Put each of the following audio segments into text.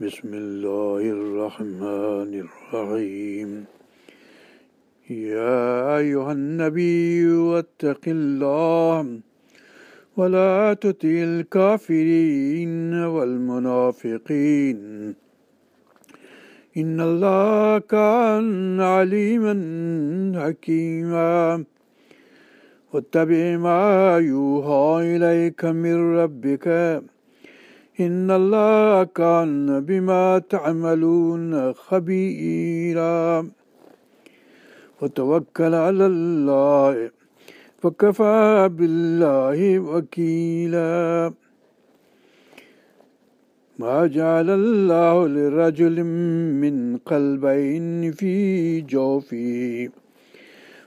بسم الله الرحمن الرحيم. يا أيها النبي اتق الله ولا تطع الكافرين والمنافقين. إن الله كان عليما حكيما. واتبع ما يوحى إليك من ربك. إن الله كان بما تعملون خبيرا. وتوكل على الله وكفى بالله وكيلا. ما جعل الله لرجل من قلبين في جوفه.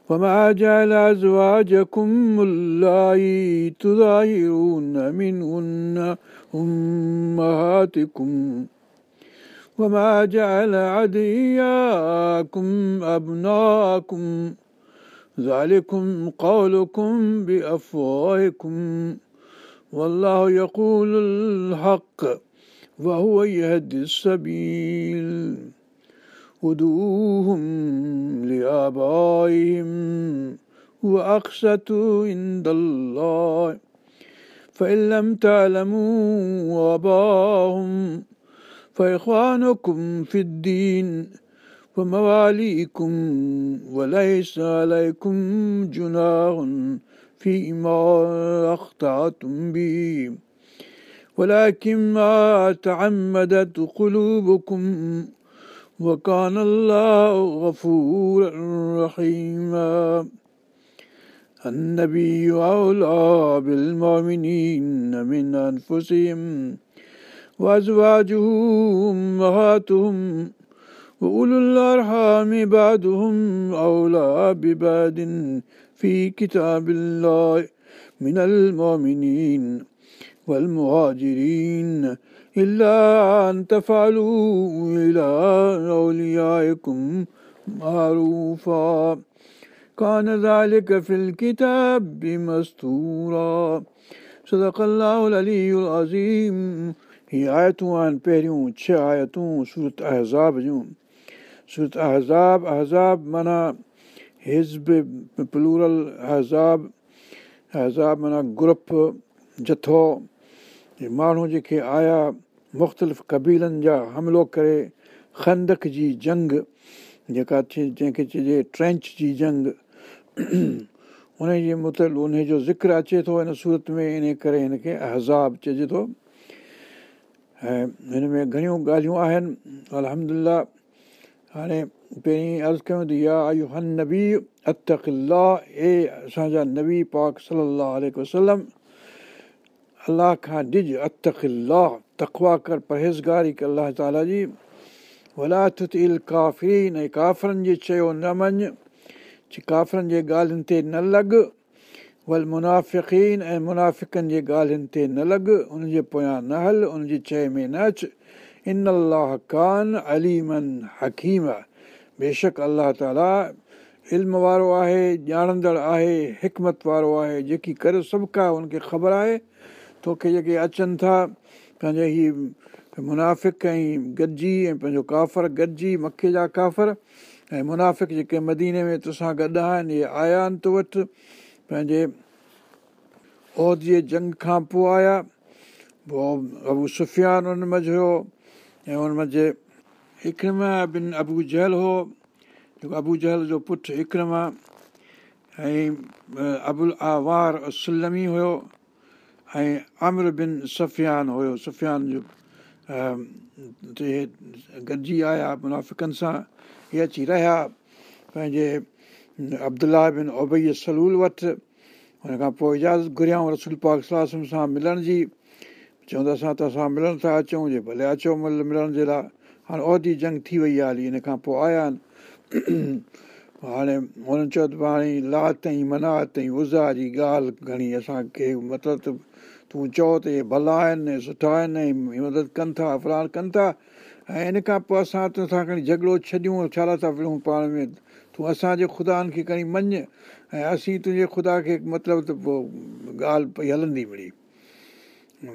وما جعل أزواجكم اللائي تظاهرون منهن أمهاتكم وما جعل عدياكم أبناءكم ذلكم قولكم بأفواهكم والله يقول الحق وهو يهدي السبيل ادعوهم لآبائهم وأقسط عند الله. فإن لم تعلموا آباهم فإخوانكم في الدين ومواليكم وليس عليكم جناح فيما أخطأتم به. ولكن ما تعمدت قلوبكم وكان الله غفورا رحيما. النبي أولى بالمؤمنين من أنفسهم وأزواجه أمهاتهم وأولو الأرحام بعدهم أولى ببعد في كتاب الله من المؤمنين والمهاجرين إلا أن تفعلوا إلى أوليائكم معروفا كان ذلك في الكتاب مستورا صدق الله العلي العظيم हीअ आयतूं आहिनि पहिरियूं छह आयतूं सूरत अहज़ाब जूं सूरत अहज़ाब अहज़ाब माना हिज़ब प्लूरल अहज़ाब अहज़ाब माना ग्रुप जथो ماڻهو جيڪي آيا مختلف ڪبيلن جا حملو ڪري کندڪ جي جنگ جيڪا جنهن کي چئجي ٽرينچ جي جنگ ان جي متل ان جو ذڪر اچي ٿو هن سورت ۾ ان ڪري هن کي اهزاب چئجي ٿو ۽ هن ۾ گهڻيون ڳالهيون آهن الهمدلا هاڻي پهرين عرض ڪيون ته يا آيون هن نبي اتقلا اي اسان جا نبي پاڪ صلاح وسلم الله کان ڏج اتقلا تکوا ڪر پرهيزگاري ڪر الله تالا جي ولاٿت ال ڪافرين ۽ ڪافرن جي چيو نه مڃ ڪافرن جي ڳالهين تي نه لڳ ول منافقين ۽ منافڪن جي ڳالهين تي نه لڳ ان جي پويان نه هل ان جي چئي ۾ نه اچ ان الله ڪانه اليمن حڪيم بيشڪ الله تالا علم وارو آهي ڄاڻندڙ آهي حڪمت وارو آهي جيڪي ڪري سڀ ڪا هن کي خبر آهي توکي جيڪي اچن ٿا پنهنجي هيءَ منافڪ ۽ گڏجي ۽ پنهنجو ڪافر گڏجي مکي جا ڪافر ۽ منافڪ جيڪي مديني ۾ تو سان گڏ آهن اهي آيا آهن تو وٽ. پنهنجي اهديءَ جنگ کان پوءِ آيا پوءِ ابو سفيان ان منجهه هيو ۽ ان منجهه اڪرما بن ابو جهل هو. جيڪو ابو جهل جو پٽ اڪرما ۽ ابل آوار سلمي هيو ۽ امر بن سفيان هيو سفيان جو گڏجي آيا منافڪن سان اهي اچي رهيا پنهنجي ابدلا بن اوبئي سلول وٽ هن کان پوءِ اجازت گهريائون رسول پاڪ صلاح سان ملڻ جي چوندا اسان ته اسان ملڻ ٿا اچون جي ڀلي اچو مل ملڻ جي لاءِ هاڻي عهدي جنگ ٿي وئي آهي هلي هن کان پوءِ آيا آهن هاڻي هنن چيو ته هاڻي لات ۽ منات ۽ ازا جي ڳالهه گهڻي اسان کي مطلب ته تون چئو ته اهي ڀلا آهن سٺا آهن ۽ مدد ڪن ٿا فلاڻ ڪن ٿا. ۽ ان کان پوءِ اسان تو سان کڻي جهڳڙو ڇڏيون ڇا ٿا وڙهون پاڻ ۾؟ تون اسان جي خدان کي کڻي مڃ ۽ اسين تنهنجي خدا کي مطلب ته پوءِ ڳالهه پئي هلندي مڙي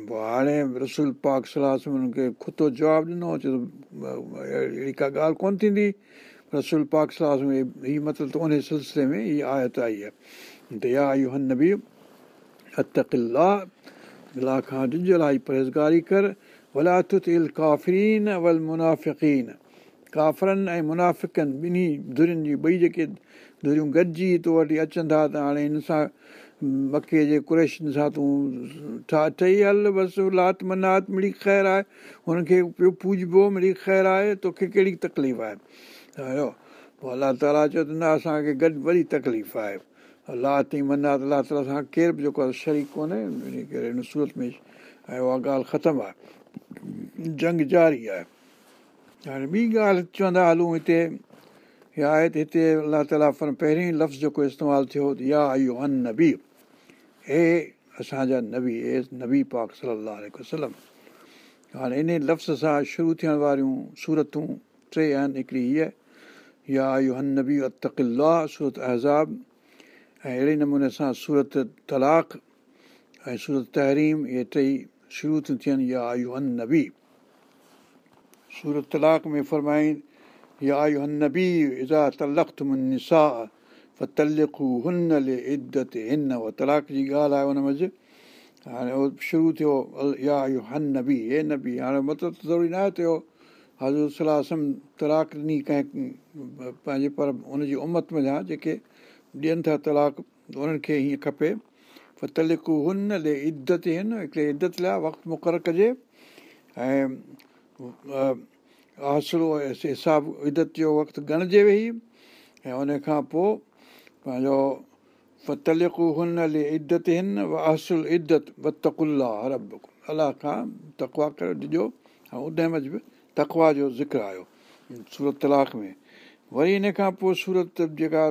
پوءِ هاڻي رسول پاڪ صلاح کي کتو جواب ڏنو چئي اهڙي ڪا ڳالهه ڪونه ٿيندي رسول پاڪ صلاح هيءَ مطلب ته ان سلسلي ۾ هيءَ آيت آئي آهي ته يا اهو هن به اتڪلا الله کان ڏجل آئي پرهيزگاري ڪر ولا تل ڪافرين ول منافقين ڪافرن ۽ منافڪن ٻنهي ڌرين جي ٻئي جيڪي ڌريون گڏجي تو وٽ اچن ٿا ته هاڻي هن سان مڪي جي ڪريشن سان تون ڇا ٺهي هل بس لات منات مڙي خير آهي هن کي پوڄبو مڙي خير آهي توکي ڪهڙي تڪليف آهي پوءِ الله تالا چيو ته نه اسان کي گڏ وري تڪليف آهي. لات ئي منات الله تالا سان ڪير به جيڪو آهي شريڪ ڪونهي ان ڪري هن سورت ۾۽ اها ڳالهه ختم آهي. جنگ جاري آهي. هاڻي ٻي ڳالهه چوندا هلون هتي اها آهي ته هتي الله تالا پهرين لفظ جيڪو استعمال ٿيو يا اهو ان نبي. هي اسان جا نبي هي نبي پاڪ صلاح وسلم هاڻي ان لفظ سان شروع ٿيڻ واريون صورتون ٽي آهن هڪڙي هيءَ يا هن نبي اتڪلا سورت اهزاب ۽ اهڙي نموني سان سورت تلاڪ ۽ سورت تهريم اهي ٽئي شروع ٿيون ٿين يا هن نبي سورت تلاڪ ۾ فرمائي يا اهو هن نبي ازا تلخت منسا تلکو هن لي ادت هن اها تلاڪ جي ڳالهه آهي هن منجهه هاڻي اهو شروع ٿيو مطلب ضروري نه آهي ٿيو حضرت صلاح تلاڪ ڏني ڪنهن پنهنجي پر هن جي امت ۾ جا جيڪي ڏين ٿا تلاڪ انهن کي هيئن کپي تلڪو هن لي ادت هن هڪڙي ادت لاءِ وقت مقرر ڪجي ۽ هاسلو حساب ادت جو وقت ڳڻجي ويهي ۽ ان کان پوءِ پنهنجو تلڪو هن لي ادت هن اصل ادت بتڪلا رب الله کان تڪوا ڪري ڏجو ۽ ان موجب تڪوا جو ذڪر آيو سورت تلاڪ ۾. وري ان کان پوءِ سورت جيڪا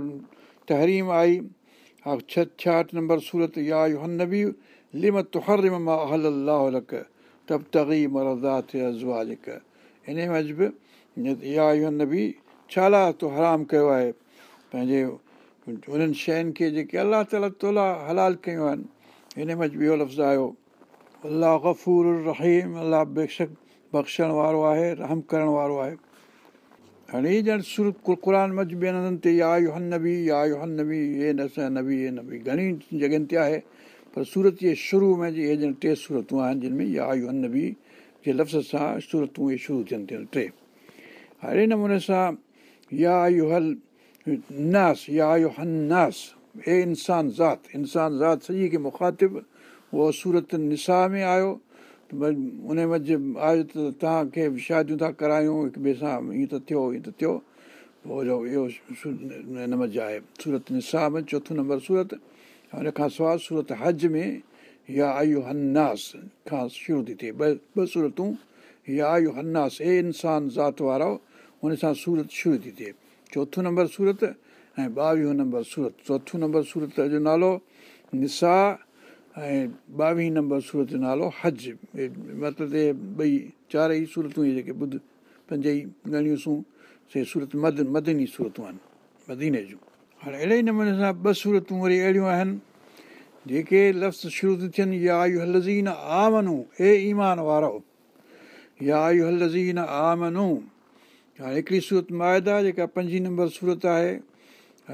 تهريم آئي ها ڇهه ڇاهٺ نمبر سورت يا هن نبي لمت هر مان هل الله لڪ تب تگي مردا ٿئي عضوا جيڪا ان موجب يا هن نبي ڇا لا تو حرام ڪيو آهي؟ پنهنجي انهن شين کي جيڪي الله تالا تولا هلال ڪيون آهن. هن موجب اهو لفظ آيو الله گفور رهيم الله بيشڪ بخشڻ وارو آهي رحم ڪرڻ وارو آهي. هاڻي ڄڻ سورت قر موجب ٻين هنڌن تي يا يو هن نبي يا يو هن نبي هي نبي گهڻي جڳهين تي آهي پر سورت جي شروع ۾ اهي ڄڻ ٽي صورتون آهن جن ۾ يا يو هن نبي جي لفظ سان صورتون اهي شروع ٿين ٿيون ٽي. اهڙي نموني سان يا يو هل ناس يا ناس هي انسان ذات انسان ذات سڄي کي مکاتب اهو سورت نسا ۾ آيو ان آيو ته توهان کي شاديون ٿا ڪرايون هڪ ٻئي سان هيئن ته ٿيو هيئن ته ٿيو. پوءِ اهو هن منجهه آهي سورت نسا ۾ چوٿون نمبر سورت. هن کان سواءِ سورت هج ۾ يا آي هناس کان شروع ٿي ٿئي ٻه ٻه صورتون يا آي هناس هي انسان ذات وارو هن سان سورت شروع ٿي ٿئي چوٿون نمبر سورت ۽ ٻاويهو نمبر سورت. چوٿون نمبر سورت جو نالو نسا ۽ ٻاويهه نمبر سورت جو نالو هج. مطلب ٻئي چارئي صورتون اهي جيڪي ٻڌ پنج ئي ڳڻيون سي سورت مد مدني صورتون آهن مديني جون. هاڻي اهڙي ئي نموني سان ٻه صورتون وري اهڙيون آهن جيڪي لفظ شروع ٿيون ٿين يا آيون هلزين آمنو هي ايمان وارو. يا آيون هلزين آمنو. هاڻي هڪڙي سورت مائدا جيڪا پنجين نمبر سورت آهي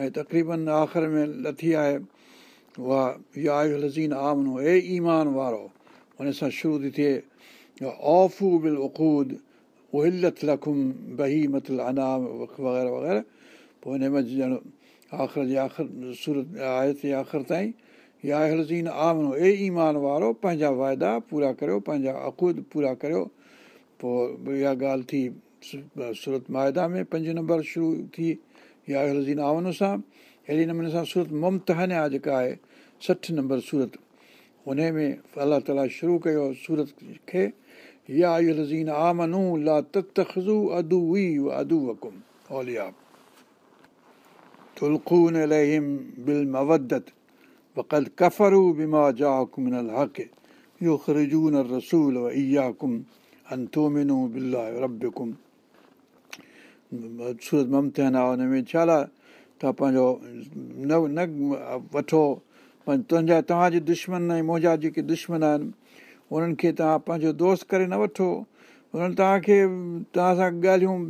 ۽ تقريبن آخر ۾ لٿي آهي اها يا آيون هلزين آمنو هي ايمان وارو هن سان شروع ٿي ٿئي اوفو بل اقود اهلت لکم بهي متل انام وغيره وغيره. پوءِ هن ۾ ڄڻ آخر جي آخر سورت آهي تي آخر تائين يا هلزين آمنو اي ايمان وارو پنهنجا وائدا پورا ڪريو پنهنجا اقود پورا ڪريو. پوءِ اها ڳالهه ٿي سورت مائدا ۾ پنج نمبر شروع ٿي يا هلزين آمنو سان अहिड़े नमूने सां सूरत मुमतहनिया जेका आहे सठि नंबर सूरत उन में अलाह ताला शुरू कयो सूरत खे या लज़ीन आमनू ला तख़ज़ू अदू वी अदू वकुम औलिया तुलखून लहिम बिल मवदत वक़द कफ़रू बिमा जाकुम मिन الحق يخرجون الرسول وإياكم أن تؤمنوا بالله ربكم सूरत ममतहन आहे हुन में छा توهان پنهنجو نه نه وٺو. تنهنجا توهان جي دشمن ۽ منهنجا جيڪي دشمن آهن انهن کي توهان پنهنجو دوست ڪري نه وٺو. انهن توهان کي توهان سان ڳالهيون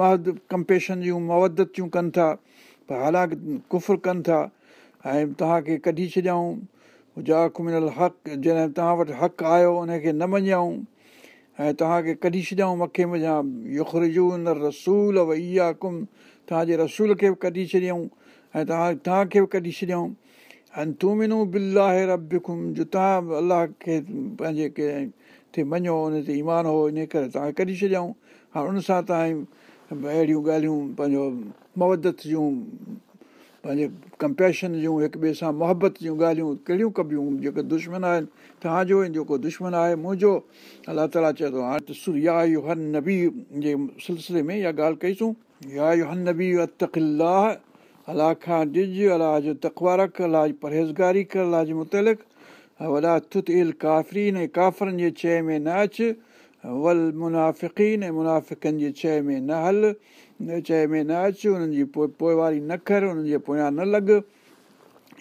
مهد ڪمپيشن جون مودت جون ڪن ٿا. پر حالانڪه ڪفر ڪن ٿا. ۽ توهان کي ڪڍي ڇڏيئون. منل حق جڏهن توهان وٽ حق آيو ان کي نه مڃيئون. ۽ توهان کي ڪڍي ڇڏيئون مکي مڃان يکرجو نه رسول و اها ڪم توهان جي رسول کي به ڪڍي ڇڏيئون ۽ توهان توهان کي به ڪڍي ڇڏيئون. ۽ تون منو بل آهي ربڪم جو توهان الله کي پنهنجي ڪنهن مڃو ان تي ايمان هو ان ڪري توهان کي ڪڍي ڇڏيئون. هاڻي ان سان توهان اهڙيون ڳالهيون پنهنجو مودت جون پنهنجي ڪمپيشن جون هڪ ٻئي سان محبت جون ڳالهيون ڪهڙيون ڪبيون جيڪي دشمن آهن توهان جو جيڪو دشمن آهي منهنجو. الله تالا چئي ٿو هاڻي ته يا اهو هن نبي جي سلسلي ۾ اها ڳالهه ڪئيسون الله کان ڏج الله جو تڪوا رک الله جي پرهيزگاري ڪر الله جي مطلق وڏا تت ال ڪافرين ۽ ڪافرن جي چئي ۾ نه اچ ول منافڪين ۽ منافڪن جي چئي ۾ نه هل چئي ۾ نه اچ انهن جي پوءِ پوئواري نه ڪر انهن جي پويان نه لڳ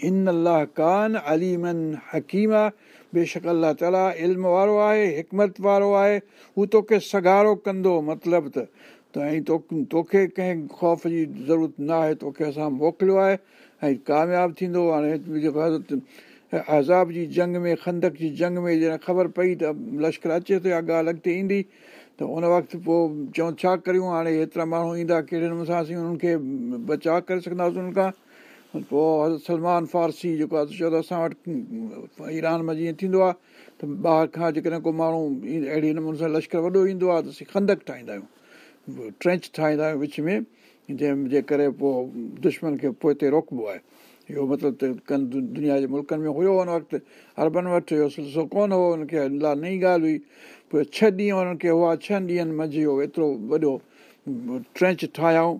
ان الله ڪانه اليمن حڪيم بيشڪ الله تالا علم وارو آهي حڪمت وارو آهي هو توکي سگارو ڪندو مطلب ته ته ۽ تو توکي ڪنهن خوف جي ضرورت نه آهي توکي اسان موڪليو آهي ۽ ڪامياب ٿيندو هاڻي جيڪو آزاب جي جنگ ۾ کندڪ جي جنگ ۾ جڏهن خبر پئي ته لشڪر اچي ٿو اها ڳالهه اڳتي ايندي ته ان وقت پوءِ چئون ڇا ڪريون؟ هاڻي هيترا ماڻهو ايندا ڪهڙي نموني سان اسين انهن کي بچاءُ ڪري سگهنداسين انهن کان؟ پوءِ سلمان فارسي جيڪو آهي چيو ته اسان وٽ ايران ۾ جيئن ٿيندو آهي ته ٻاهر کان جيڪڏهن ڪو ماڻهو اهڙي نموني سان لشڪر وڏو ايندو آهي ته اسين کندڪ ٺاهيندا آهيون ٽرينچ ٺاهيندا آهيون وچ ۾ جنهن جي ڪري پوءِ دشمن کي پوءِ هتي روڪبو آهي اهو مطلب ته ڪن دنيا جي ملڪن ۾ هيو هن وقت اربن وٽ اهو سلسلو ڪونه هو هن کي الله نئي ڳالهه هئي پوءِ ڇهه ڏينهن هنن کي هئا ڇهن ڏينهن منجهه اهو ايترو وڏو ٽرينچ ٺاهيئون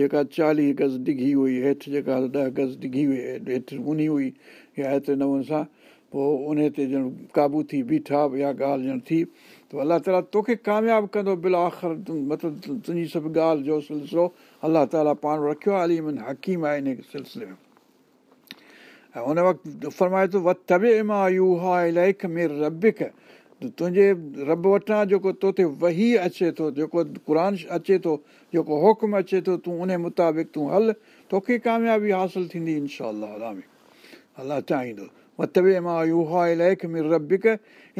جيڪا چاليهه گز ڊگهي هئي هيٺ جيڪا ڏهه گز ڊگهي هئي هيٺ اوني هئي يا ايتري نموني سان پوءِ ان تي ڄڻ قابو ٿي بيٺا اها ڳالهه ڄڻ ٿي ته الله تالا توکي ڪامياب ڪندو بل آخر مطلب تنهنجي سڀ ڳالهه جو سلسلو الله تالا پاڻ رکيو آهي اليمن حڪيم آهي ان سلسلي ۾۽ هن ربڪ تنهنجي رب وٽان جيڪو تو تي وهي اچي ٿو جيڪو قر اچي ٿو جيڪو حڪم اچي ٿو تون ان مطابق تون هل توکي ڪاميابي حاصل ٿيندي انشا الله چاهيندو ربڪ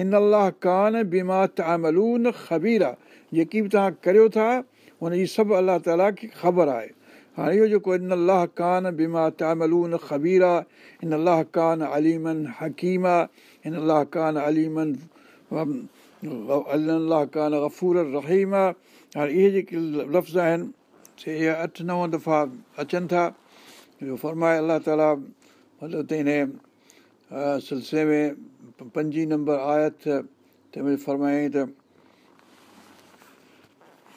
ان الله ڪانه بيما تملون آهي جيڪي به توهان ڪريو ٿا هن جي سڀ الله تالا کي خبر آهي هاڻي اهو جيڪو ان الله ڪانه بيما تملون آهي ان الله ڪانه اليمن حڪيم آهي ان الله ڪانه اليمن الله ڪانه گفور رهيم آهي هاڻي اهي جيڪي لفظ آهن سي اهي اٺ نو دفعا اچن ٿا فرمائي الله تالا مطلب ته هن سلسلي ۾ پنجين نمبر آيت تنهن ۾ فرمائين ته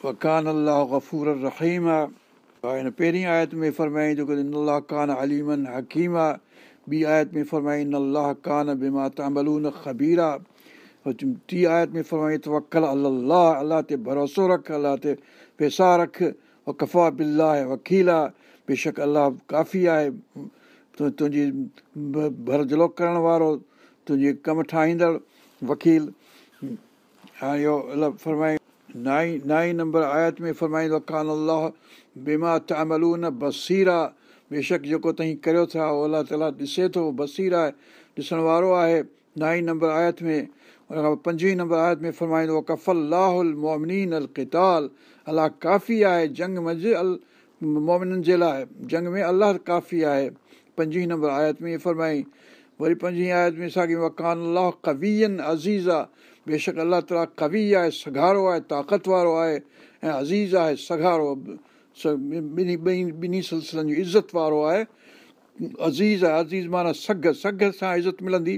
وڪان الله گفور رهيم آهي هن پهرين آيت ۾ فرمائين جيڪو ان الله ڪانه اليمن حڪيم آهي ٻي آيت ۾ فرمائين الله ڪانه بما تاملون خبير آهي ٽي آيت ۾ فرمائي ته وڪل الله الله تي ڀروسو رک الله تي پئسا رک ڪفا بلا وڪيل آهي بيشڪ الله ڪافي آهي تنهنجي ڀرجلو ڪرڻ وارو تنهنجي ڪم ٺاهيندڙ وڪيل هاڻي اهو الله فرمائي نائي نائي نمبر آيت ۾ فرمائيندو ڪانه الله بيما تملو نه بسير. بيشڪ جيڪو توهين ڪريو ٿا اهو الله تالا ڏسي ٿو بسير آهي ڏسڻ وارو آهي. نائي نمبر آيت ۾ هن کان پوءِ پنجويهه نمبر آيت ۾ فرمائيندو ڪفل لاهل مومنين ال قتال. الله ڪافي آهي جنگ منجهه ال مومنن جي لاءِ جنگ ۾ الله ڪافي آهي پنجويهه نمبر آيت ۾ فرمائي وري پنجويهه آيت ۾ ساڳي وڪان الله ڪويئن عزيز آهي بيشڪ الله تالا ڪوي آهي سگهارو آهي طاقت وارو آهي ۽ عزيز آهي سگهارو ٻنهي ٻئي ٻنهي سلسلن جو عزت وارو آهي عزيز آهي عزيز معنيٰ سگهه سان عزت ملندي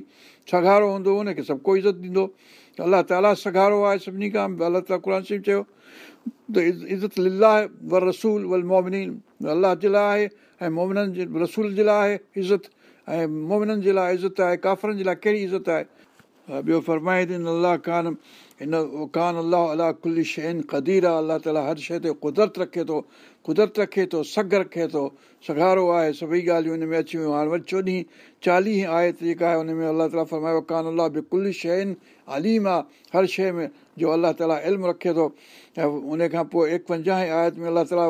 سگهارو هوندو هن کي سڀ ڪو عزت ڏيندو الله تالا سگهارو آهي سڀني کان الله تالا قر چيو ته عزت للا ور رسول ول مومنين الله جي لاءِ آهي ۽ مومنن جي رسول جي لاءِ آهي عزت ۽ مومنن جي لاءِ عزت آهي ڪافرن جي لاءِ ڪهڙي عزت آهي؟ ٻيو فرمائي ته الله ڪانه هن ڪانه الله الله ڪل شيءِ قدير آهي الله تالا هر شيءِ تي قدرت رکي ٿو قدرت رکي ٿو سگهه رکي ٿو سگهارو آهي سڀئي ڳالهيون هن ۾ اچي ويون هاڻي وري چوڏهين چاليهه آيت جيڪا آهي هن ۾ الله تالا فرمايو ڪانه الله به ڪل شيءِ اليم آهي هر شيءِ ۾ جو الله تالا علم رکي ٿو. ۽ ان کان پوءِ ايڪونجاهه آيت ۾ الله تالا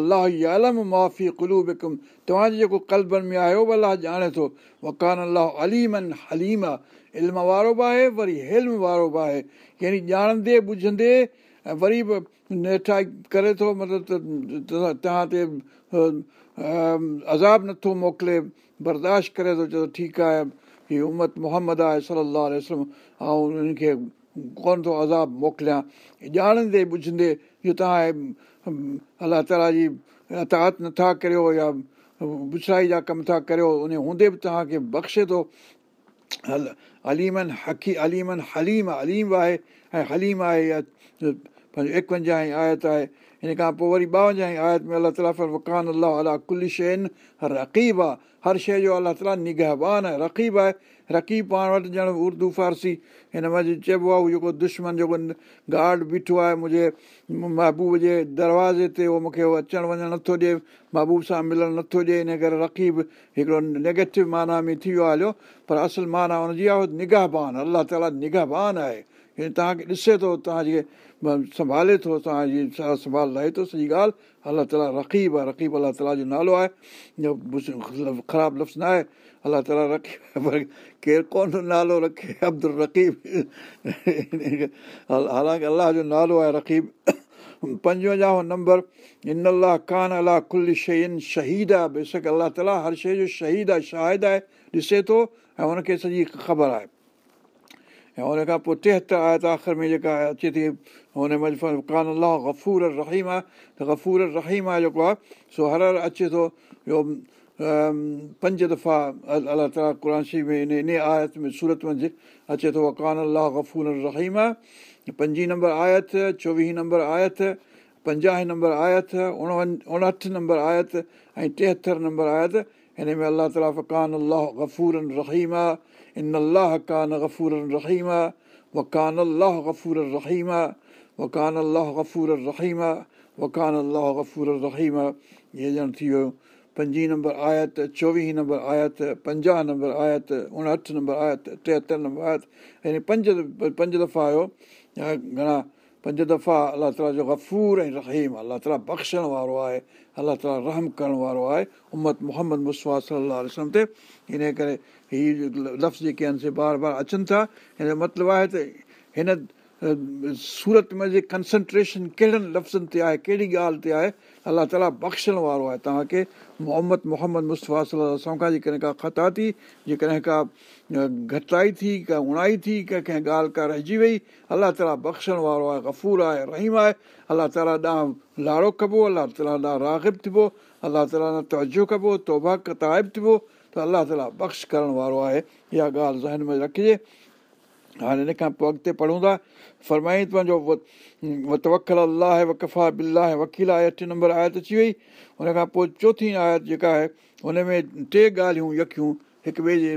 الله عالم معافي ڪلو بڪم توهان جو جيڪو ڪلبن ۾ آهي اهو الله ڄاڻي ٿو وڪان الله اليمن هليم آهي علم وارو به آهي وري هلم وارو به آهي يعني ڄاڻندي ٻجهندي ۽ وري به نيٺائي ڪري ٿو مطلب ته توهان تي عذاب نٿو موڪلي برداشت ڪري ٿو چئي ٺيڪ آهي هيءَ امت محمد آهي صلاح ۽ انهن کي ڪونه ٿو عذاب موڪليان. ڄاڻندي ٻجهندي اهو توهان الله تالا جي اتات نٿا ڪريو يا بڇائي جا ڪم ٿا ڪريو ان هوندي به توهان کي بخشي ٿو. هل اليمن هڪي اليمن هليم اليم آهي ۽ هليم آهي يا پنهنجو ايڪونجاهه آيت آهي هن کان پوءِ وري ٻاونجاهه آيت ۾ الله تالا وڪان الله الا ڪل شيءِ رقيب آهي هر شيءِ جو الله تالا نگهبان آهي رقيب آهي رقيب پاڻ وٽ ڄڻ اردو فارسي هن ۾ چئبو آهي جيڪو دشمن جيڪو گارڊ بيٺو آهي منهنجي محبوب جي دروازي تي اهو مون کي اهو اچڻ وڃڻ نٿو ڏئي محبوب سان ملڻ نٿو ڏئي ان ڪري رقيب هڪڙو نيگيٽو معنيٰ ۾ ٿي ويو هليو پر اصل معنيٰ هن جي آهي نگاهبان الله تالا نگاهبان آهي توهان کي ڏسي ٿو توهان جي سنڀالي ٿو توهان جي سنڀال لاهي ٿو سڄي ڳالهه. الله تالا رقيب آهي رقيب الله تالا جو نالو آهي. خراب لفظ نه آهي الله تالا رقيب پر ڪير ڪونه نالو رکي عبدل رقيب. حالانڪه الله جو نالو آهي رقيب. پنجونجاهه نمبر ان الله ڪانه الله ڪل شين شهيد آهي. بيشڪ الله تالا هر شيءِ جو شهيد آهي شاهد آهي. ڏسي ٿو ۽ هن کي سڄي خبر آهي ۽ هن کان پوءِ ٽيهتر آهي ته آخر ۾ جيڪا اچي ٿي هن ۾ ڪانه الله گفور رهيم آهي ته گفور رهيم آهي جيڪو آهي سو هر هر اچي ٿو ٻيو پنج دفعا الله تالا شريف ۾ ان ان آيت ۾ سورت منجهه اچي ٿو ڪانه الله گفور رهيم آهي پنجين نمبر آيت چوويهه نمبر آيت پنجاهه نمبر آيت اڻون اڻهٺ نمبر آيت ۽ ٽيهتر نمبر آيت هن ۾ الله الله گفور رهيم اهي ڄڻ ٿي ويو پنجين نمبر آيت چوويهه نمبر آيت پنجاهه نمبر آيت اڻهٺ نمبر آيت ٽيهتر نمبر آيت يعني پنج پنج دفعا آيو گهڻا پنج دفعا الله تالا جو گفور ۽ رهيم الله تالا بخشڻ وارو آهي الله تالا رحم ڪرڻ وارو آهي امت محمد مسوا صلاح وسلم تي ان ڪري هيءَ لفظ جيڪي آهن سي بار بار اچن ٿا هن جو مطلب آهي ته هن سورت ۾ جي ڪنسنٽريشن ڪهڙن لفظن تي آهي ڪهڙي ڳالهه تي آهي الله تالا بخشڻ وارو آهي توهان کي محمد محمد کان جيڪڏهن ڪا خطا ٿي جيڪڏهن ڪا گهٽتائي ٿي ڪا اڻائي ٿي ڪا ڪنهن ڳالهه ڪا رهجي وئي الله تالا بخشڻ وارو آهي گفور آهي رهيم آهي. الله تالا ڏانهن لاڙو ڪبو الله تالا ڏانهن راگب ٿبو الله تالا ڏانهن توجو ڪبو توبا ڪتائب ٿبو ته الله تالا بخش ڪرڻ وارو آهي. اها ڳالهه ذهن ۾ رکجي. هاڻي هن کان پوءِ اڳتي پڙهون ٿا. فرمائي پنهنجو وتوڪل الله وڪفا بلاهه وڪيل آهي اٺ نمبر آيت اچي وئي. هن کان پوءِ چوٿي آيت جيڪا آهي هن ۾ ٽي ڳالهيون يڪيون هڪ ٻئي جي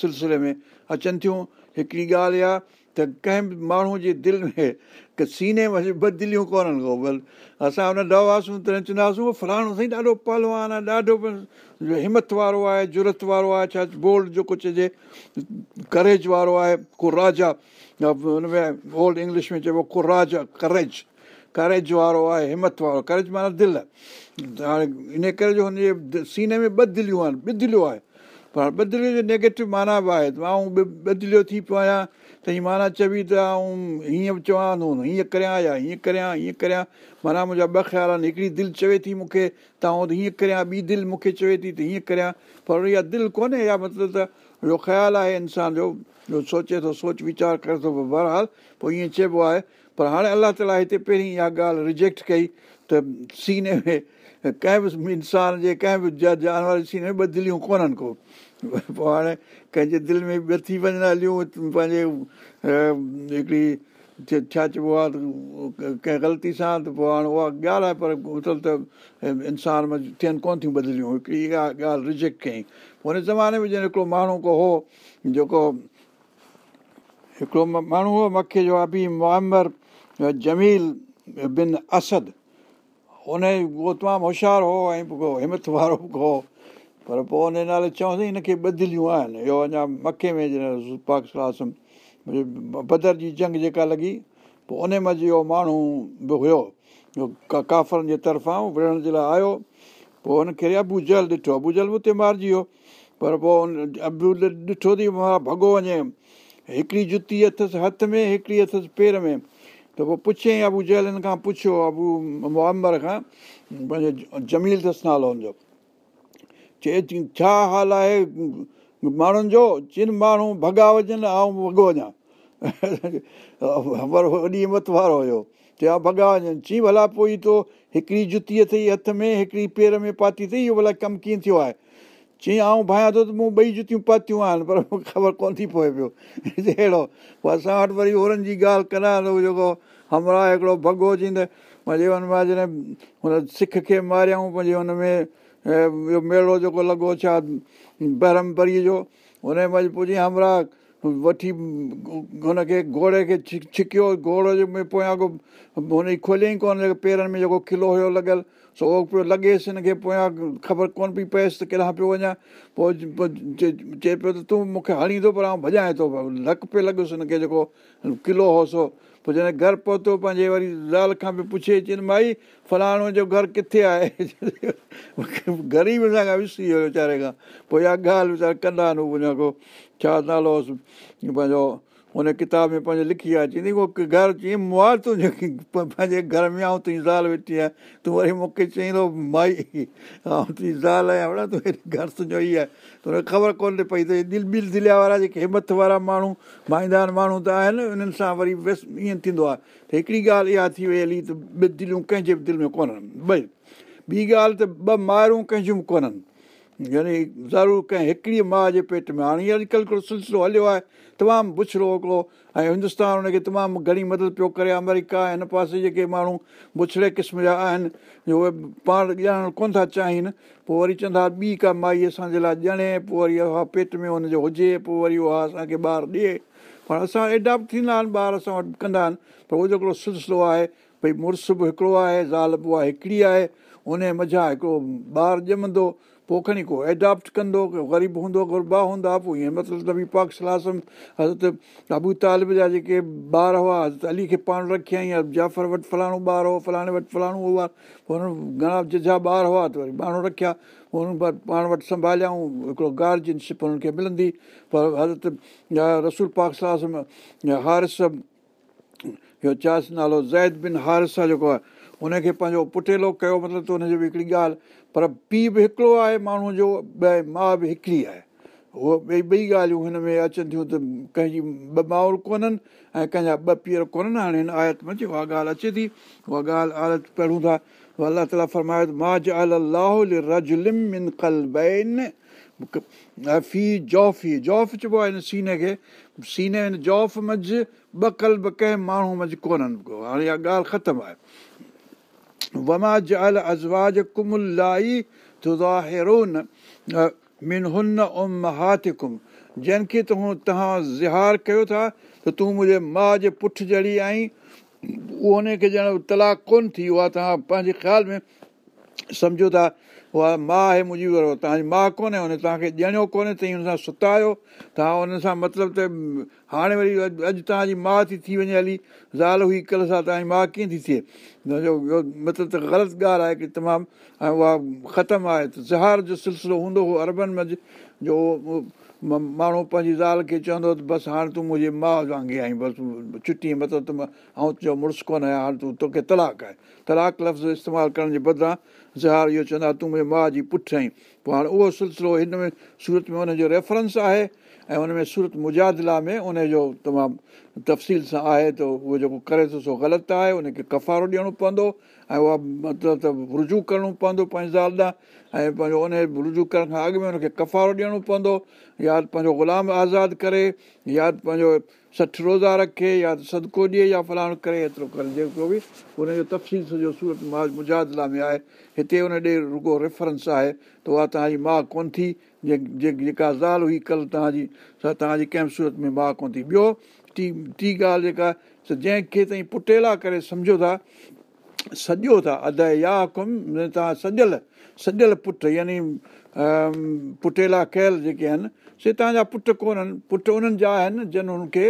سلسلي ۾ اچن ٿيون. هڪڙي ڳالهه اها ته ڪنهن به ماڻهو جي دل ۾ ڪه سيني ۾ بدليون ڪونهن ڪو. ڀل اسان هن دواسون ته چوندا هئاسين فلاڻو سائين ڏاڍو پهلوان آهي ڏاڍو همت وارو آهي ضرورت وارو آهي ڇا بولڊ جيڪو چئجي ڪريز وارو آهي ڪو راجا هن ۾ اولڊ انگلش ۾ چئبو ڪو راجا ڪريز ڪريز وارو آهي همت وارو ڪريز معنيٰ دل. هاڻي ان ڪري جو هن جي سيني ۾ ٻه دليون آهن ٻدليو آهي ٻدليو جو نيگيٽو معنيٰ به آهي. ته آئون ٻدليو ٿي پيو آهيان ته هيءَ معنيٰ چوي ته آئون هيئن به چوان ٿو هيئن ڪريان يا هيئن ڪريان هيئن ڪريان. معنيٰ منهنجا ٻه خيال آهن. هڪڙي دل چوي ٿي مون کي ته آئون ته هيئن ڪريان. ٻي دل مون کي چوي ٿي ته هيئن ڪريان. پر اها دل ڪونهي اها مطلب ته اهو خيال آهي انسان جو جو سوچي ٿو سوچ ويچار ڪري ٿو. بهرحال پوءِ ائين چئبو آهي پر هاڻي الله تالا هتي پهرين اها ڳالهه رجيڪٽ ڪئي ته سيني ۾ ڪنهن به انسان جي ڪنهن به جانور جي سيني ۾ ٻه دليون ڪونهن ڪو پوءِ هاڻي ڪنهن جي دل ۾ ٻه ٿي وڃن هليون پنهنجي هڪڙي ڇا چئبو آهي ته ڪنهن غلطي سان ته پوءِ هاڻي اها ڳالهه آهي پر مطلب ته انسان ۾ ٿين ڪونه ٿيون بدليون هڪڙي اها ڳالهه رجيڪٽ ڪيئين. هن زماني ۾ ڄڻ هڪڙو ماڻهو ڪو هو جيڪو هڪڙو ماڻهو هو مکي جو ابي مئمر جميل بن اسد ان اهو تمام هوشيار هو ۽ همت وارو به هو پر پوءِ ان نالي چوندئي هن کي ٻدليون آهن. اهو اڃا مکي ۾ بدر جي جنگ جيڪا لڳي پوءِ ان منجهه اهو ماڻهو به هيو ڪافرن جي طرفان وڙهڻ جي لاءِ آيو. پوءِ هن کي ابو جل ڏٺو ابو جل به اتي مارجي ويو. پر پوءِ ابو ڏٺو اٿئي مان ڀڳو وڃي هڪڙي جتي اٿس هٿ ۾ هڪڙي اٿس پير ۾. ته پوءِ پڇيئين ابو جل هن کان پڇيو ابو مئمر کان پنهنجو جميل اٿس نالو هن جو چئي ڇا حال آهي؟ ماڻهن جو چن ماڻهو ڀڳا وڃن ۽ وڳو وڃان پر وڏي همت وارو هيو. چيو ڀڳا وڃن چئي ڀلا پوءِ تو هڪڙي جتي اٿئي هٿ ۾ هڪڙي پير ۾ پاتي اٿئي اهو ڀلا ڪم ڪيئن ٿيو آهي؟ چئي آئون ڀايان ٿو ته مون ٻئي جتيون پاتيون آهن پر مون کي خبر ڪونه ٿي پئي پيو. اهڙو پوءِ اسان وٽ وري هورن جي ڳالهه ڪندا ته جيڪو همرا هڪڙو ڀڳو چئيندي پنهنجي هن مان جڏهن هن سک کي ماريئون پنهنجي هن ۾ اهو ميلو جيڪو لڳو ڇا برمبريءَ جو هن مهل پڄي همرا وٺي هن کي گهوڙي کي ڇڪيو گهوڙو جي ۾ پويان ڪو هن جي کوليئين ڪونه پيرن ۾ جيڪو ڪلو هيو لڳيل سو اهو پيو لڳيس هن کي پويان خبر ڪونه پئي پئيس ته ڪيڏانهن پيو وڃان. پوءِ چئي پيو ته تون مون کي هڻيندو پر آئون ڀڄائي ٿو لڪ پيو لڳس هن کي جيڪو ڪلو هو سو پوءِ جڏهن گهر پهتو پنهنجي وري زال کان به پڇي چئي مائي فلاڻو جو گهر ڪٿي آهي؟ غريب سان کان وسي ويو ويچاري کان. پوءِ اها ڳالهه ويچارا ڪندا وڃان ڪو ڇا نالو هئس پنهنجو هن ڪتاب ۾ پنهنجو لکي آهي چوندي اهو گهر چئي مئا تون جيڪي پنهنجي گهر ۾ آئون تنهنجي زال ويٺي آهي تون وري مون کي چئيندو مائي ۽ تنهنجي زال آهيان وڙا تون گهر تنهنجو ئي آهي. ته هن کي خبر ڪونه ٿي پئي ته دل بل دليا وارا جيڪي همت وارا ماڻهو مائيندان ماڻهو ته آهن انهن سان وري ويس ائين ٿيندو آهي. ته هڪڙي ڳالهه اها ٿي وئي هلي ته ٻه دليون ڪنهن جي به دل ۾ ڪونهن. ٻئي ٻي ڳالهه ته ٻه مارون ڪنهن جون به ڪونهن يعني ضرور ڪنهن هڪڙي ماءُ جي پيٽ ۾ هاڻي اڄڪلهه هڪڙو سلسلو هليو آهي تمام بڇڙو هڪڙو ۽ هندستان هن کي تمام گهڻي مدد پيو ڪري آمريڪا هن پاسي جيڪي ماڻهو بڇڙي قسم جا آهن اهي پاڻ ڄاڻڻ ڪونه ٿا چاهين پوءِ وري چوندا ٻي ڪا مائي اسان جي لاءِ ڄڻي پوءِ وري اها پيٽ ۾ هن جو هجي پوءِ وري اها اسان کي ٻار ڏئي. پر اسان ايڊاپٽ ٿيندا آهن ٻار اسان وٽ ڪندا آهن پر اهو جيڪو سلسلو آهي ڀئي مڙس به هڪڙو آهي زال به اها هڪڙي آهي ان مزا هڪڙو ٻار ڄمندو پوءِ کڻي ڪو ايڊاپٽ ڪندو غريب هوندو گربا هوندا پوءِ ائين مطلب نبي پاڪ سلاسم حضرت ابو طالب جا جيڪي ٻار هئا حضرت علي کي پاڻ رکيئين يا جعفر وٽ فلاڻو ٻار هو فلاڻي وٽ فلاڻو هئا پوءِ گهڻا ججا ٻار هئا ته وري ماڻهو رکيا هن پاڻ وٽ سنڀاليائون هڪڙو گارجينشپ هنن کي ملندي پر حضرت رسول پاڪ سلاسم هارس اهو چاس نالو زيد بن هارس آهي جيڪو آهي هن کي پنهنجو پٽيلو ڪيو مطلب ته هن جي به هڪڙي ڳالهه. پر پيءُ به هڪڙو آهي ماڻهو جو ٻه ماءُ به هڪڙي آهي. اهو ٻئي ٻئي ڳالهيون هن ۾ اچن ٿيون ته ڪنهن جي ٻه مائر ڪونهن ۽ ڪنهن جا ٻه پيئر ڪونهن. هاڻي هن آيت ۾ اها ڳالهه اچي ٿي. اها ڳالهه عادت پڙهون جوف چئبو آهي هن سيني کي. سيني هن جوف منجهه ٻه ڪلب ڪنهن ماڻهو منجهه ڪونهن. هاڻي اها ڳالهه ختم آهي جنهن کي تون توهان زهار ڪيو ٿا ته تون منهنجي ماءُ جي پٺ جهڙي آهين اهو هن کي ڄڻ تلاڪ ڪونه ٿي اها توهان پنهنجي خيال ۾ سمجهو ٿا اها ماءُ آهي منهنجي وارو توهان جي ماءُ ڪونهي هن توهان کي ڄڻيو ڪونهي ته هن سان ستايو. توهان هن سان مطلب ته هاڻي وري اڄ توهان جي ماءُ ٿي ٿي وڃي هلي. زال هئي ڪلهه سان توهان جي ماءُ ڪيئن ٿي ٿئي؟ هن جو مطلب ته غلط ڳالهه آهي ڪه تمام ۽ اها ختم آهي. ته زهار جو سلسلو هوندو هو اربن منجهه جو ماڻهو پنهنجي زال کي چوندو ته بس هاڻي تون منهنجي ماءُ وانگر آهين بس ڇٽي مطلب تنهنجو مڙس ڪونه آهيان هاڻي تون توکي تلاڪ آهي تلاڪ لفظ استعمال ڪرڻ جي بدران زهار اهو چوندا تون منهنجي ماءُ جي پٺ آهين پوءِ هاڻي اهو سلسلو هن ۾ سورت ۾ هن جو ريفرنس آهي ۽ هن ۾ سورت مجادلا ۾ ان جو تمام تفصيل سان آهي ته اهو جيڪو ڪري ٿو سو غلط آهي ان کي ڪفارو ڏيڻو پوندو ۽ اها مطلب ته رجو ڪرڻو پوندو پنهنجي زال ڏانهن ۽ پنهنجو ان رجو ڪرڻ کان اڳ ۾ هن کي ڪفارو ڏيڻو پوندو يا پنهنجو غلام آزاد ڪري يا پنهنجو سٺ روزا رکي يا سدڪو ڏئي يا فلاڻو ڪري ايترو ڪري. جيڪو به هن جو تفصيل سڄو سورت مجادلا ۾ آهي هتي هن ڏي رڳو ريفرنس آهي ته اها توهان جي ماءُ ڪونه ٿي جي جيڪا زال هئي ڪلهه توهان جي توهان جي ڪنهن سورت ۾ ماءُ ڪونه ٿي. ٻيو ٽي ٽي ڳالهه جيڪا جنهن کي تائين پٽيلا ڪري سمجهو ٿا سڄو ٿا اد يا ڪم توهان سڄل سڄل پٽ يعني پٽيلا ڪيل جيڪي آهن سي توهان جا پٽ ڪونهن پٽ انهن جا آهن جن هن کي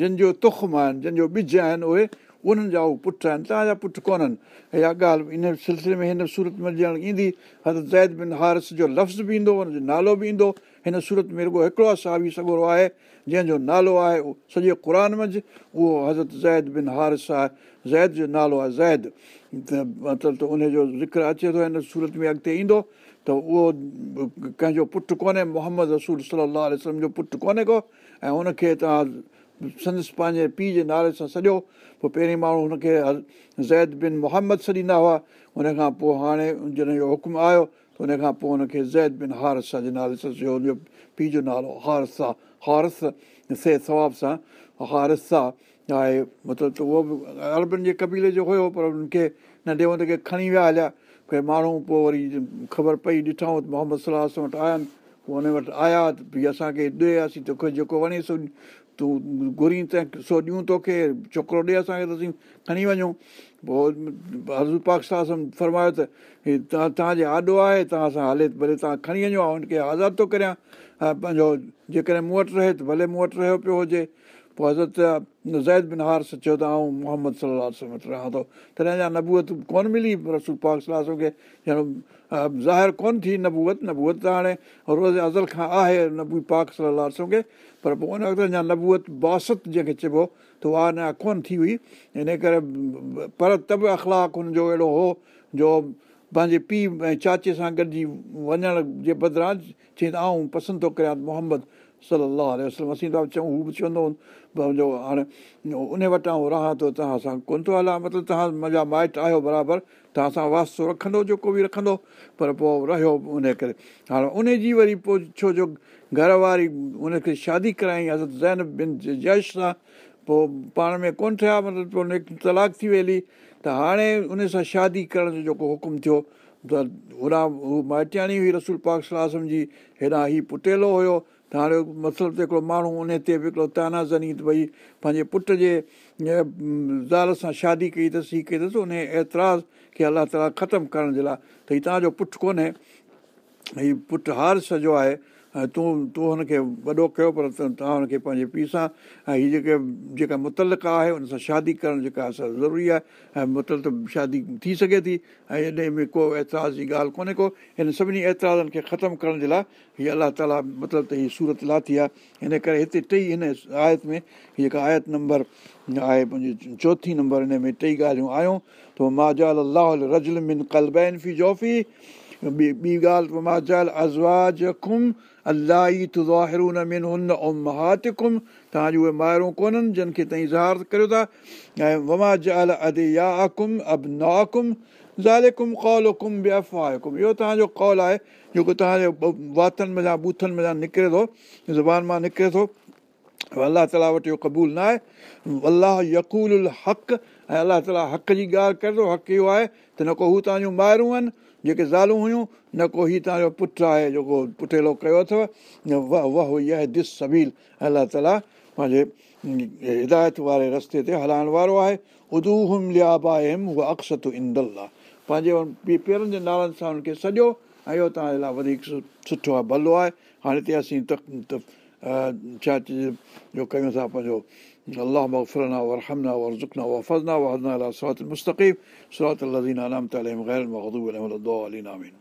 جن جو تخم آهن جن جو ٻج آهن اهي انهن جا اهي پٽ آهن توهان جا پٽ ڪونهن اها ڳالهه ان سلسلي ۾ هن سورت ۾ ڄڻ ايندي حضرت زيد بن هارس جو لفظ به ايندو هن جو نالو به ايندو هن سورت ۾ رڳو هڪڙو سابي سڳورو آهي جنهن جو نالو آهي سڄي قر منجهه اهو حضرت زيد بن هارس آهي. زيد جو نالو آهي زيد. ته مطلب ته ان جو ذڪر اچي ٿو هن سورت ۾ اڳتي ايندو ته اهو ڪنهن جو پٽ ڪونهي محمد رسول وسلم جو پٽ ڪونهي ڪو ۽ هن کي توهان سندس پنهنجي پيءُ جي نالي سان سڄو پوءِ پهرين ماڻهو هن کي زيد بن محمد ڇڏيندا هئا هن کان پوءِ هاڻي جڏهن اهو حڪم آيو هن کان پوءِ هن کي زيد بن هارسا جي نالي سان چيو هن جو پيءُ جو نالو هارس هارس سي ثواب سان هارس آهي مطلب ته اهو به اربن جي ڪبيلي جو هيو پر هن کي ننڍي هوندي کي کڻي ويا هليا. ڪي ماڻهو پوءِ وري خبر پئي ڏٺئون ته محمد صلاح وٽ آيا آهن. پوءِ هن وٽ آيا ته ڀئي اسان کي ڏئيس توکي جيڪو وڻي سو تون گهري ته سو ڏيون توکي ڇوڪرو ڏي اسان کي ته اسين کڻي وڃون پوءِ هزو پاڪ سان فرمايو توهان جي آڏو آهي توهان سان هلي ڀلي توهان کڻي وڃو ۽ هن کي آزاد ٿو ڪريان. پنهنجو جيڪڏهن مون وٽ رهي ته ڀلي مون وٽ رهيو پيو هجي پوءِ حضرت زيد بن هارس چيو ته آئون محمد صلاح وٽ رهان ٿو تڏهن اڃا نبوئت ڪونه ملي رسول پاڪ صلاح کي ڄڻ ظاهر ڪونه ٿي نبوئت نبوئت ته هاڻي روز ازل کان آهي نبو پاڪ صلاح کي پر پوءِ ان وقت اڃا نبوئت باست جنهن کي چئبو ته اها اڃا ڪونه ٿي هئي ان ڪري پر ته به اخلاڪ هن جو اهڙو هو جو پنهنجي پيءُ ۽ چاچي سان گڏجي وڃڻ جي بدران چئي ته آئون پسند ٿو ڪريان محمد صلاح وسلم اسين ته چئون هو به چوندو هن جو هاڻي ان وٽان رهان ٿو توهان سان ڪونه ٿو هلان مطلب توهان منهنجا مائٽ آهيو برابر توهان سان واستو رکندو جيڪو به رکندو پر پوءِ رهيو ان ڪري. هاڻي ان جي وري پوءِ ڇو جو گهر واري ان کي شادي ڪرائي حضرت زين بن جيش سان پوءِ پاڻ ۾ ڪونه ٿيا مطلب پوءِ تلاڪ ٿي ويلي. ته هاڻي ان سان شادي ڪرڻ جو جيڪو حڪم ٿيو ته هوڏان هو مائٽياڻي هئي رسول پاڪ صلاح سمجهي هيڏان هيءُ پٽيلو هيو ته هاڻي مطلب ته هڪڙو ماڻهو ان تي به هڪڙو طعنا زني ته ڀئي پنهنجي پٽ جي زال سان شادي ڪئي اٿس هيءَ ڪئي اٿس ان اعتراض کي الله تالا ختم ڪرڻ جي لاءِ. ته هيءُ توهان جو پٽ ڪونهي. هيءُ پٽ هار سڄو آهي ۽ تون تون هن کي وڏو ڪيو پر توهان هن کي پنهنجي پيءُ سان ۽ هيءَ جيڪي جيڪا مطلق آهي هن سان شادي ڪرڻ جيڪا اسان ضروري آهي ۽ متل شادي ٿي سگهي ٿي ۽ ان ۾ ڪو اعتراض جي ڳالهه ڪونهي ڪو. هن سڀني اعتراضن کي ختم ڪرڻ جي لاءِ هيءَ الله تالا مطلب ته هيءَ سورت لاٿي آهي. هن ڪري هتي ٽئي هن آيت ۾ جيڪا آيت نمبر آهي چوٿي نمبر هن ۾ ٽئي ڳالهيون آيون. ته ماجال الله رجل من ڪلبين في جوفي. ٻي ٻي ڳالهه ماجال ازواج کم الاهي تزاهرون من هن امهاتڪم توهان جي اهي مائرون ڪونهن جن کي توهان اظهار ڪريو ٿا. ۽ وما جال ادي يا اب ناڪم زالڪم ڪولڪم به افواڪم اهو توهان جو ڪول آهي جيڪو توهان جي واتن ۾ يا بوٿن ۾ نڪري ٿو زبان مان نڪري ٿو. الله تالا وٽ اهو قبول نه آهي الله يڪول حق. ۽ الله تالا حق جي ڳالهه ڪري ٿو حق اهو آهي ته نه ڪو هو توهان جون مائرون آهن جيڪي زالون هيون نه ڪو هيءُ توهان جو پٽ آهي جيڪو پٽيلو ڪيو اٿو واهه واهه اها دس سبيل. الله تالا پنهنجي هدايت واري رستي تي هلائڻ وارو آهي. ادو هم ليابا اها اڪست اندل آهي پنهنجي پيرن جي نالن سان هن کي سڄو ۽ اهو توهان جي لاءِ وڌيڪ سٺو آهي ڀلو آهي. هاڻي هتي اسين ته ڇا چئجي ڪيون ٿا پنهنجو اللهم اغفر لنا وارحمنا وارزقنا وافضنا واهدنا إلى صراط المستقيم. صراط الذين أنعمت عليهم غير المغضوب عليهم ولا الضالين. آمين.